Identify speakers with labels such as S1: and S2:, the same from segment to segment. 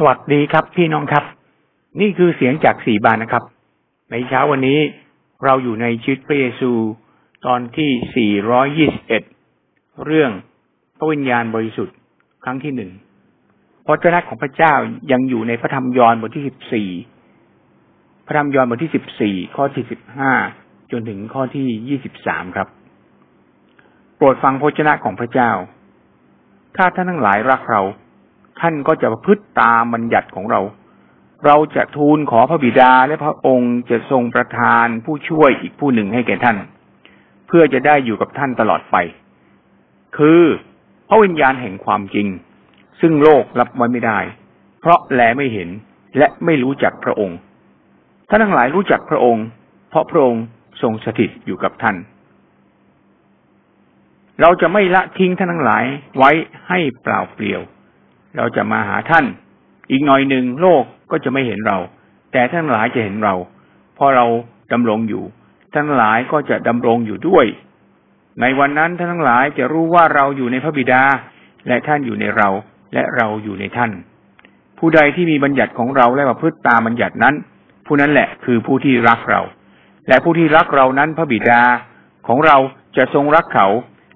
S1: สวัสดีครับพี่น้องครับ นี่คือเสียงจากสี่บานนะครับ ในเช้าวันนี้เราอยู่ในชีวิตพระเยซูตอนที่ 421 เรื่องพระวิญญาณบริสุทธิ์ครั้งที่หนึ่งพระเจ้าของพระเจ้ายังอยู่ในพระธรรมยอห์นบทที่ 14 พระธรรมยอห์นบทที่ 14 ข้อที่ 15 จนถึงข้อที่ 23 ครับ โปรดฟังพระเจ้าของพระเจ้า ถ้าท่านทั้งหลายรักเรา ท่านก็จะประพฤติตามบัญญัติของเรา เราจะทูลขอพระบิดาและพระองค์จะทรงประทานผู้ช่วยอีกผู้หนึ่งให้แก่ท่าน เพื่อจะได้อยู่กับท่านตลอดไป คือพระวิญญาณแห่งความจริง ซึ่งโลกรับไว้ไม่ได้ เพราะแลไม่เห็นและไม่รู้จักพระองค์ท่านทั้งหลายรู้จักพระองค์ เพราะพระองค์ทรงสถิตอยู่กับท่าน เราจะไม่ละทิ้งท่านทั้งหลายไว้ให้เปล่าเปลี่ยว เราจะมาหาท่าน อีกหน่อยหนึ่งโลกก็จะไม่เห็นเรา แต่ท่านหลายจะเห็นเรา เพราะเราดำรงอยู่ ท่านหลายก็จะดำรงอยู่ด้วย ในวันนั้นท่านทั้งหลายจะรู้ว่าเราอยู่ในพระบิดา และท่านอยู่ในเราและเราอยู่ในท่าน ผู้ใดที่มีบัญญัติของเราและประพฤติตามบัญญัตินั้น ผู้นั้นแหละคือผู้ที่รักเรา และผู้ที่รักเรานั้นพระบิดาของเราจะทรงรักเขา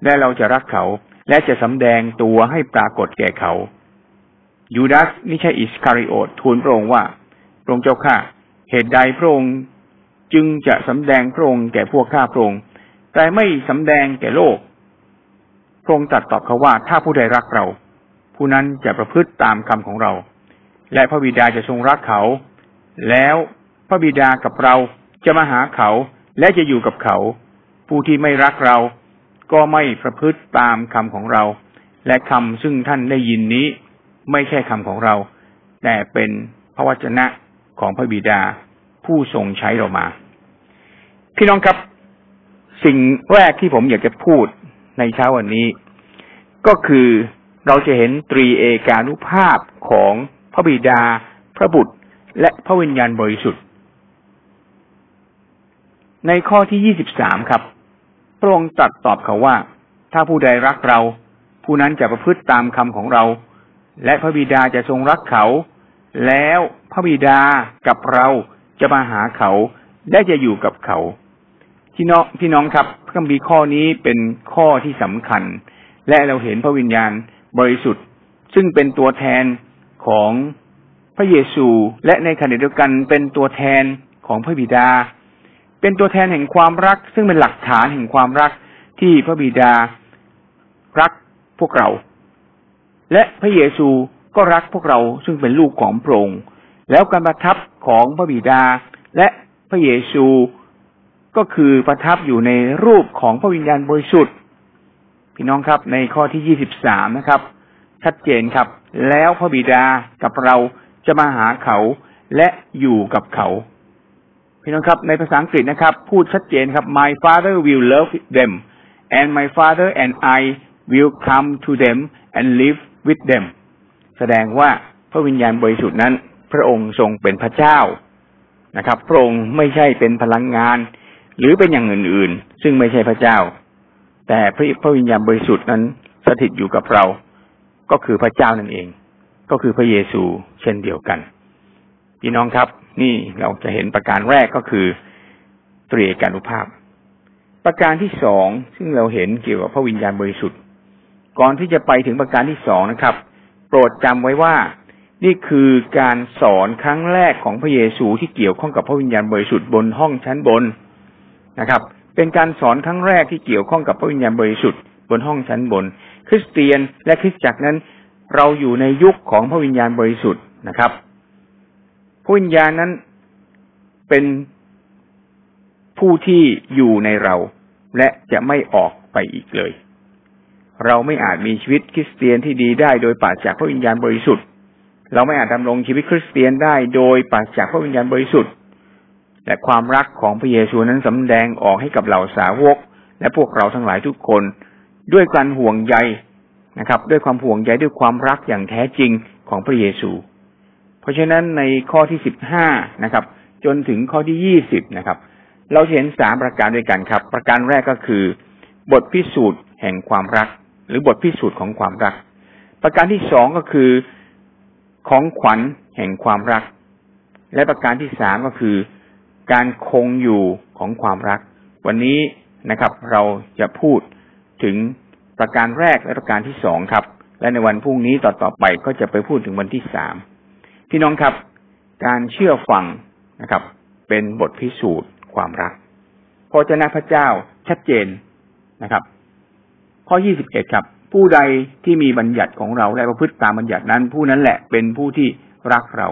S1: และเราจะรักเขา และจะสำแดงตัวให้ปรากฏแก่เขา ยูดาสไม่ใช่อิสคาริโอตทูลพระองค์ว่าพระองค์เจ้าข้าเหตุใดพระองค์จึงจะสำแดงพระองค์แก่พวกข้าพระองค์แต่ไม่สำแดงแก่โลกพระองค์ตรัสตอบเขาว่าถ้าผู้ใดรักเรา ผู้นั้นจะประพฤติตามคำของเรา และพระบิดาจะทรงรักเขา แล้วพระบิดากับเราจะมาหาเขาและจะอยู่กับเขา ผู้ที่ไม่รักเรา ก็ไม่ประพฤติตามคำของเรา และคำซึ่งท่านได้ยินนี้ ไม่ใช่คำของเรา แต่เป็นพระวจนะของพระบิดาผู้ทรงใช้เรามา พี่น้องครับ สิ่งแรกที่ผมอยากจะพูดในเช้าวันนี้ ก็คือเราจะเห็นตรีเอกานุภาพของพระบิดา พระบุตร และพระวิญญาณบริสุทธิ์ ในข้อที่ยี่สิบสามครับ พระองค์ตรัสตอบเขาว่า ถ้าผู้ใดรักเรา ผู้นั้นจะประพฤติตามคำของเรา และพระบิดาจะทรงรักเขา แล้วพระบิดากับเราจะมาหาเขาและจะอยู่กับเขาพี่น้องพี่น้องครับพระคัมภีร์ข้อนี้เป็นข้อที่สำคัญ และเราเห็นพระวิญญาณบริสุทธิ์ ซึ่งเป็นตัวแทนของพระเยซู และในขณะเดียวกันเป็นตัวแทนของพระบิดา เป็นตัวแทนแห่งความรัก ซึ่งเป็นหลักฐานแห่งความรักที่พระบิดารักพวกเรา และพระเยซูก็รักพวกเราซึ่งเป็นลูกของพระองค์แล้วการประทับของพระบิดา และพระเยซูก็คือประทับอยู่ในรูปของพระวิญญาณบริสุทธิ์พี่น้องครับ ในข้อที่ยี่สิบสามนะครับ ชัดเจนครับ แล้วพระบิดากับเราจะมาหาเขาและอยู่กับเขา พี่น้องครับ ในภาษาอังกฤษนะครับ พูดชัดเจนครับ my father will love them and my father and I will come to them and live with them แสดงว่าพระวิญญาณบริสุทธิ์นั้น พระองค์ทรงเป็นพระเจ้านะครับ พระองค์ไม่ใช่เป็นพลังงาน หรือเป็นอย่างอื่นๆ ซึ่งไม่ใช่พระเจ้า แต่พระพระวิญญาณบริสุทธิ์นั้นสถิตอยู่กับเรา ก็คือพระเจ้านั่นเอง ก็คือพระเยซูเช่นเดียวกันพี่น้องครับ นี่เราจะเห็นประการแรกก็คือตรีเอการุภาพ ประการที่สองซึ่งเราเห็นเกี่ยวกับพระวิญญาณบริสุทธิ์ ก่อนที่จะไปถึงประการที่สองนะครับ โปรดจำไว้ว่านี่คือการสอนครั้งแรกของพระเยซูที่เกี่ยวข้องกับพระวิญญาณบริสุทธิ์บนห้องชั้นบนนะครับ เป็นการสอนครั้งแรกที่เกี่ยวข้องกับพระวิญญาณบริสุทธิ์บนห้องชั้นบน คริสเตียนและคริสตจักรนั้น เราอยู่ในยุคของพระวิญญาณบริสุทธิ์นะครับพระวิญญาณนั้นเป็นผู้ที่อยู่ในเรา และจะไม่ออกไปอีกเลย เราไม่อาจมีชีวิตคริสเตียนที่ดีได้โดยปราศจากพระวิญญาณบริสุทธิ์ เราไม่อาจดำรงชีวิตคริสเตียนได้โดยปราศจากพระวิญญาณบริสุทธิ์และความรักของพระเยซูนั้นสำแดงออกให้กับเหล่าสาวก และพวกเราทั้งหลายทุกคน ด้วยการห่วงใยนะครับ ด้วยความห่วงใยด้วยความรักอย่างแท้จริงของพระเยซู เพราะฉะนั้นในข้อที่สิบห้านะครับ จนถึงข้อที่ยี่สิบนะครับ เราเห็นสามประการด้วยกันครับ ประการแรกก็คือ บทพิสูจน์แห่งความรัก หรือบทพิสูจน์ของความรัก ประการที่สองก็คือของขวัญแห่งความรัก และประการที่สามก็คือ การคงอยู่ของความรัก วันนี้นะครับ เราจะพูดถึงประการแรกและประการที่สองครับ และในวันพรุ่งนี้ต่อต่อไปก็จะไปพูดถึงวันที่สามพี่น้องครับ การเชื่อฟังนะครับ เป็นบทพิสูจน์ความรักพระเจ้าพระเจ้าชัดเจนนะครับ ข้อยี่สิบเอ็ดครับ ผู้ใดที่มีบัญญัติของเราและประพฤติตามบัญญัตินั้น ผู้นั้นแหละเป็นผู้ที่รักเรา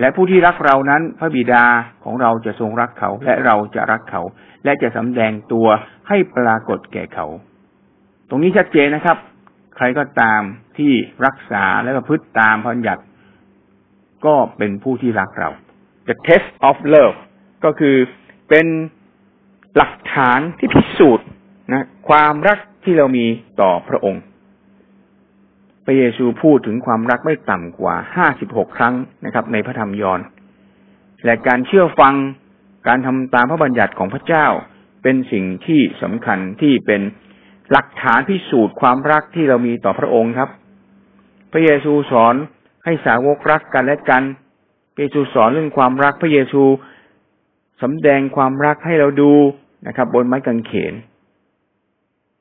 S1: และผู้ที่รักเรานั้น พระบิดาของเราจะทรงรักเขา และเราจะรักเขา และจะสำแดงตัวให้ปรากฏแก่เขา ตรงนี้ชัดเจนนะครับ ใครก็ตามที่รักษาและประพฤติตามบัญญัติ ก็เป็นผู้ที่รักเรา the test of love ก็คือเป็นหลักฐานที่พิสูจน์นะความรัก ที่เรามีต่อพระองค์ พระเยซูพูดถึงความรักไม่ต่ำกว่าห้าสิบหกครั้งนะครับ ในพระธรรมยอห์นและการเชื่อฟังการทำตามพระบัญญัติของพระเจ้าเป็นสิ่งที่สำคัญที่เป็นหลักฐานพิสูจน์ความรักที่เรามีต่อพระองค์ครับ พระเยซูสอนให้สาวกรักกันและกัน พระเยซูสอนเรื่องความรัก พระเยซูสำแดงความรักให้เราดูนะครับ บนไม้กางเขน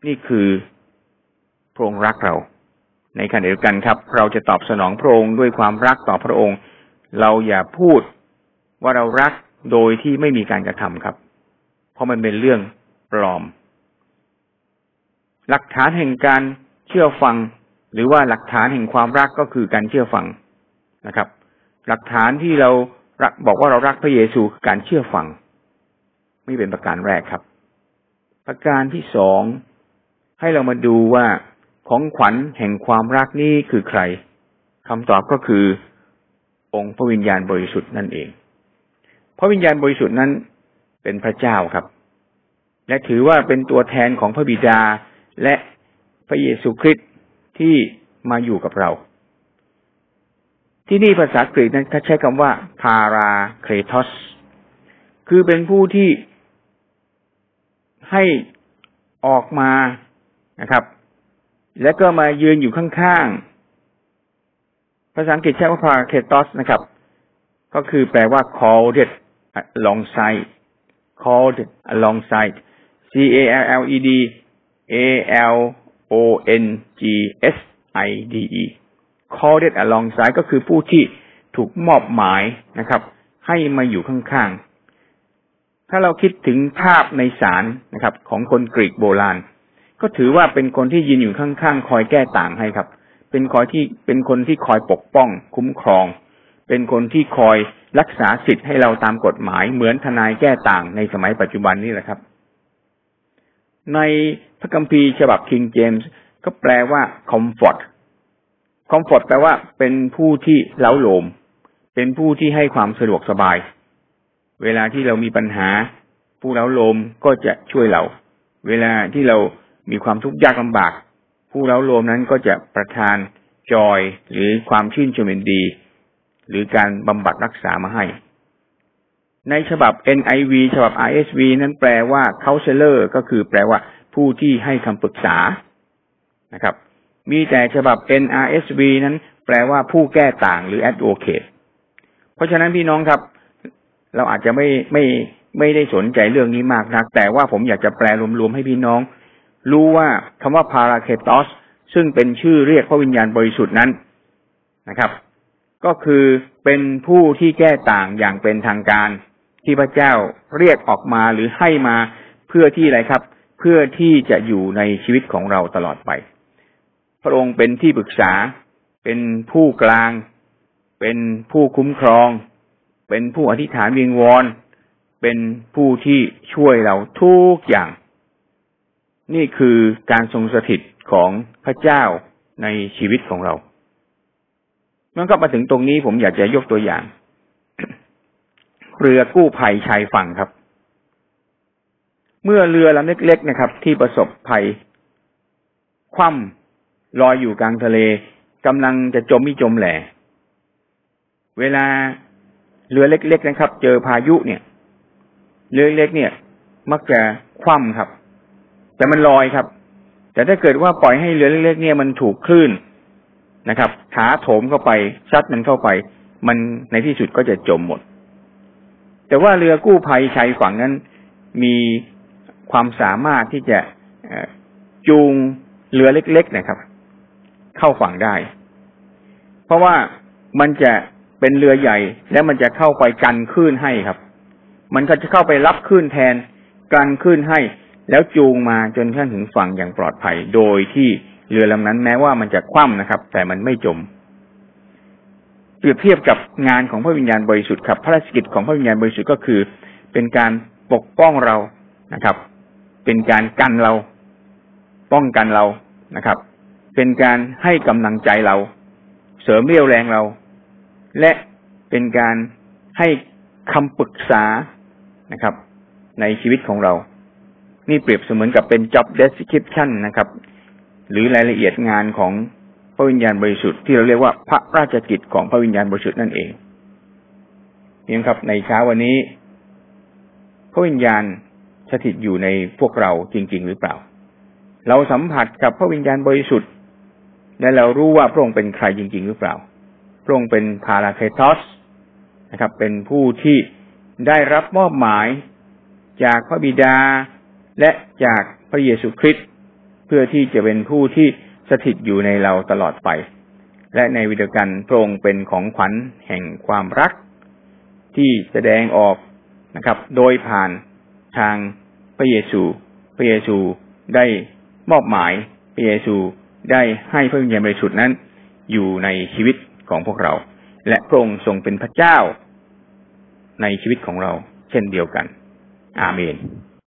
S1: นี่คือพระองค์รักเรา ในขณะเดียวกันครับ เราจะตอบสนองพระองค์ด้วยความรักต่อพระองค์ เราอย่าพูดว่าเรารักโดยที่ไม่มีการกระทำครับ เพราะมันเป็นเรื่องปลอม หลักฐานแห่งการเชื่อฟัง หรือว่าหลักฐานแห่งความรักก็คือการเชื่อฟังนะครับ หลักฐานที่เราบอกว่าเรารักพระเยซูคือการเชื่อฟังนี่เป็นประการแรกครับ ประการที่สอง ให้เรามาดูว่าของขวัญแห่งความรักนี้คือใครคำตอบก็คือ องค์พระวิญญาณบริสุทธิ์นั่นเอง พระวิญญาณบริสุทธิ์นั้นเป็นพระเจ้าครับ และถือว่าเป็นตัวแทนของพระบิดาและพระเยซูคริสต์ที่มาอยู่กับเรา ที่นี่ภาษากรีกนั้นเขาใช้คำว่าพาราเครทอสคือเป็นผู้ที่ให้ออกมา นะครับ แล้วก็มายืนอยู่ข้างๆ ภาษาอังกฤษใช้ว่า paraketos นะครับ ก็คือแปลว่า called alongside called alongside c a l l e d a l o n g s i d e called alongside ก็คือผู้ที่ถูกมอบหมายนะครับ ให้มาอยู่ข้างๆ ถ้าเราคิดถึงภาพในศาลนะครับ ของคนกรีกโบราณ ก็ถือว่าเป็นคนที่ยืนอยู่ข้างๆ คอยแก้ต่างให้ครับ เป็นคอยที่เป็นคนที่คอยปกป้อง คุ้มครอง เป็นคนที่คอยรักษาสิทธิ์ให้เราตามกฎหมายเหมือนทนายแก้ต่างในสมัยปัจจุบันนี้แหละครับ ในพระคัมภีร์ฉบับคิงเจมส์ก็แปลว่า comfort comfort แปลว่าเป็นผู้ที่เล้าโลม เป็นผู้ที่ให้ความสะดวกสบาย เวลาที่เรามีปัญหา ผู้เล้าลมก็จะช่วยเรา เวลาที่เรา มีความทุกข์ยากลำบาก ผู้เล้าลมนั้นก็จะประทานจอยหรือความชื่นชมยินดี หรือการบำบัดรักษามาให้ ในฉบับ NIV ฉบับ ISV นั้นแปลว่า counselor ก็คือแปลว่า ผู้ที่ให้คำปรึกษานะครับ มีแต่ฉบับ NRSV นั้นแปลว่าผู้แก้ต่างหรือ advocate เพราะฉะนั้นพี่น้องครับ เราอาจจะไม่ไม่ไม่ได้สนใจเรื่องนี้มากนัก แต่ว่าผมอยากจะแปลรวมๆให้พี่น้อง รู้ว่าคำว่าพาราเคตอสซึ่งเป็นชื่อเรียกพระวิญญาณบริสุทธิ์นั้นนะครับ ก็คือเป็นผู้ที่แก้ต่างอย่างเป็นทางการ ที่พระเจ้าเรียกออกมาหรือให้มาเพื่อที่อะไรครับ เพื่อที่จะอยู่ในชีวิตของเราตลอดไป พระองค์เป็นที่ปรึกษา เป็นผู้กลาง เป็นผู้คุ้มครอง เป็นผู้อธิษฐานวิงวอนเป็นผู้ที่ช่วยเราทุกอย่าง นี่คือการทรงสถิตของพระเจ้าในชีวิตของเราเมื่อก็มาถึงตรงนี้ผมอยากจะยกตัวอย่าง เรือกู้ภัยชายฝั่งครับ เมื่อเรือลำเล็กๆนะครับ ที่ประสบภัย คว่ำลอยอยู่กลางทะเลกำลังจะจมมิจมแหล่เวลาเรือเล็กๆนะครับ เจอพายุเนี่ย เรือเล็กเนี่ย มักจะคว่ำครับ แต่มันลอยครับ แต่ถ้าเกิดว่าปล่อยให้เรือเล็กๆเนี่ยมันถูกคลื่นนะครับถาโถมเข้าไปซัดมันเข้าไป มันในที่สุดก็จะจมหมด แต่ว่าเรือกู้ภัยชายฝั่งนั้นมีความสามารถที่จะจูงเรือเล็ก ๆ นะครับ เข้าฝั่งได้ เพราะว่ามันจะเป็นเรือใหญ่ แล้วมันจะเข้าไปกันคลื่นให้ครับ มันก็จะเข้าไปรับคลื่นแทนกันคลื่นให้ แล้วจูงมาจนขั้นถึงฝั่งอย่างปลอดภัย โดยที่เรือลำนั้นแม้ว่ามันจะคว่ำนะครับ แต่มันไม่จม เปรียบเทียบกับงานของพระวิญญาณบริสุทธิ์ครับพระรกิจของพระวิญญาณบริสุทธิ์ก็คือ เป็นการปกป้องเรานะครับ เป็นการกันเรา ป้องกันเรานะครับ เป็นการให้กำลังใจเรา เสริมเรี่ยวแรงเรา และเป็นการให้คำปรึกษานะครับ ในชีวิตของเรา นี่เปรียบเสมือนกับเป็น job description นะครับ หรือรายละเอียดงานของพระวิญญาณบริสุทธิ์ที่เราเรียกว่าพระราชกิจของพระวิญญาณบริสุทธิ์นั่นเองนี่ครับ ในเช้าวันนี้ พระวิญญาณสถิตอยู่ในพวกเราจริง ๆ หรือเปล่า เราสัมผัสกับพระวิญญาณบริสุทธิ์ และเรารู้ว่าพระองค์เป็นใครจริง ๆ หรือเปล่า พระองค์เป็นพาราเคทอสนะครับ เป็นผู้ที่ได้รับมอบหมายจากพระบิดา และจากพระเยซูคริสต์เพื่อที่จะเป็นผู้ที่สถิตอยู่ในเราตลอดไป และในวิดีกันพระองค์เป็นของขวัญแห่งความรัก ที่แสดงออกนะครับ โดยผ่านทางพระเยซู พระเยซูได้มอบหมาย พระเยซูได้ให้พระวิญญาณบริสุทธิ์นั้น อยู่ในชีวิตของพวกเรา และพระองค์ทรงเป็นพระเจ้าในชีวิตของเรา เช่นเดียวกัน อาเมน